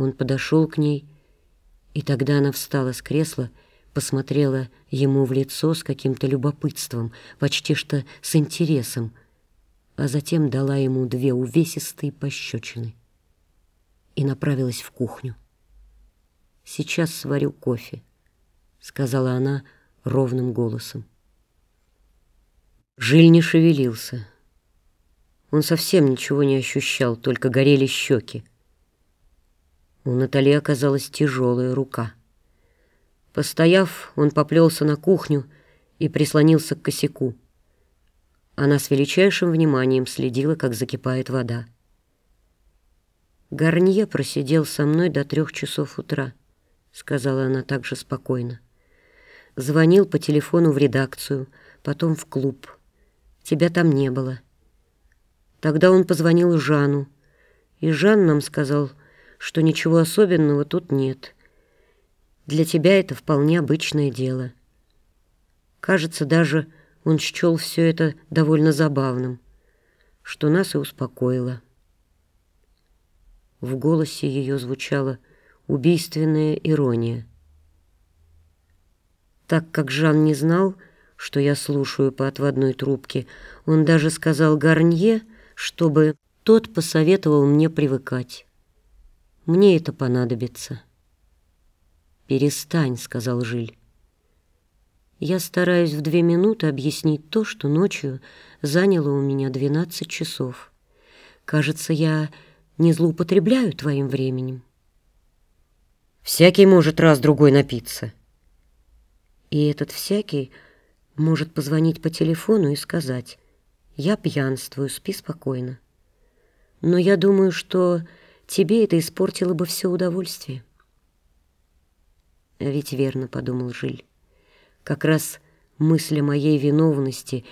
Он подошел к ней, и тогда она встала с кресла, посмотрела ему в лицо с каким-то любопытством, почти что с интересом, а затем дала ему две увесистые пощечины и направилась в кухню. «Сейчас сварю кофе», — сказала она ровным голосом. Жиль не шевелился. Он совсем ничего не ощущал, только горели щеки. У Натали оказалась тяжелая рука. Постояв, он поплелся на кухню и прислонился к косяку. Она с величайшим вниманием следила, как закипает вода. «Гарнье просидел со мной до трех часов утра», — сказала она также спокойно. «Звонил по телефону в редакцию, потом в клуб. Тебя там не было». Тогда он позвонил Жану, и Жан нам сказал, что ничего особенного тут нет. Для тебя это вполне обычное дело. Кажется, даже он счел все это довольно забавным, что нас и успокоило. В голосе ее звучала убийственная ирония. Так как Жан не знал, что я слушаю по отводной трубке, он даже сказал Гарнье, чтобы тот посоветовал мне привыкать. Мне это понадобится. «Перестань», — сказал Жиль. Я стараюсь в две минуты объяснить то, что ночью заняло у меня двенадцать часов. Кажется, я не злоупотребляю твоим временем. Всякий может раз-другой напиться. И этот всякий может позвонить по телефону и сказать я пьянствую, спи спокойно. Но я думаю, что тебе это испортило бы все удовольствие. Ведь верно, — подумал Жиль, — как раз мысль о моей виновности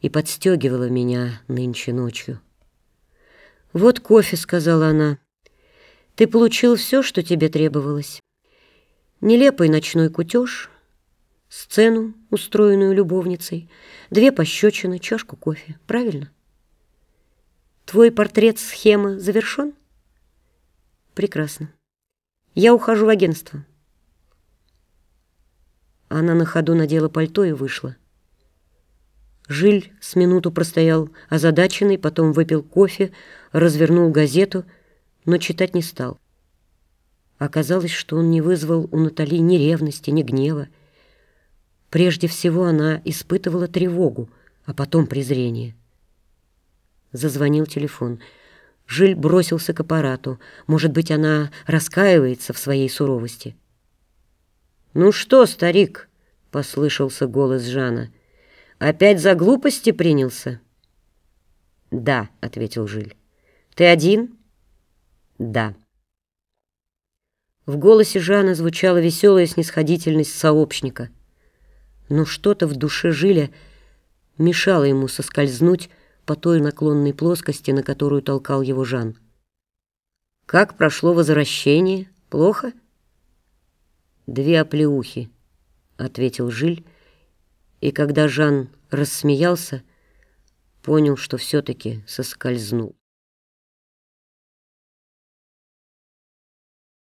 и подстегивала меня нынче ночью. «Вот кофе», — сказала она. «Ты получил все, что тебе требовалось. Нелепый ночной кутеж — сцену, устроенную любовницей, две пощечины, чашку кофе. Правильно? Твой портрет-схема завершен? Прекрасно. Я ухожу в агентство. Она на ходу надела пальто и вышла. Жиль с минуту простоял озадаченный, потом выпил кофе, развернул газету, но читать не стал. Оказалось, что он не вызвал у Натали ни ревности, ни гнева, Прежде всего она испытывала тревогу, а потом презрение. Зазвонил телефон. Жиль бросился к аппарату. Может быть, она раскаивается в своей суровости. «Ну что, старик?» — послышался голос Жана. «Опять за глупости принялся?» «Да», — ответил Жиль. «Ты один?» «Да». В голосе Жана звучала веселая снисходительность сообщника — но что-то в душе Жиля мешало ему соскользнуть по той наклонной плоскости, на которую толкал его Жан. «Как прошло возвращение? Плохо?» «Две оплеухи», — ответил Жиль, и когда Жан рассмеялся, понял, что все-таки соскользнул.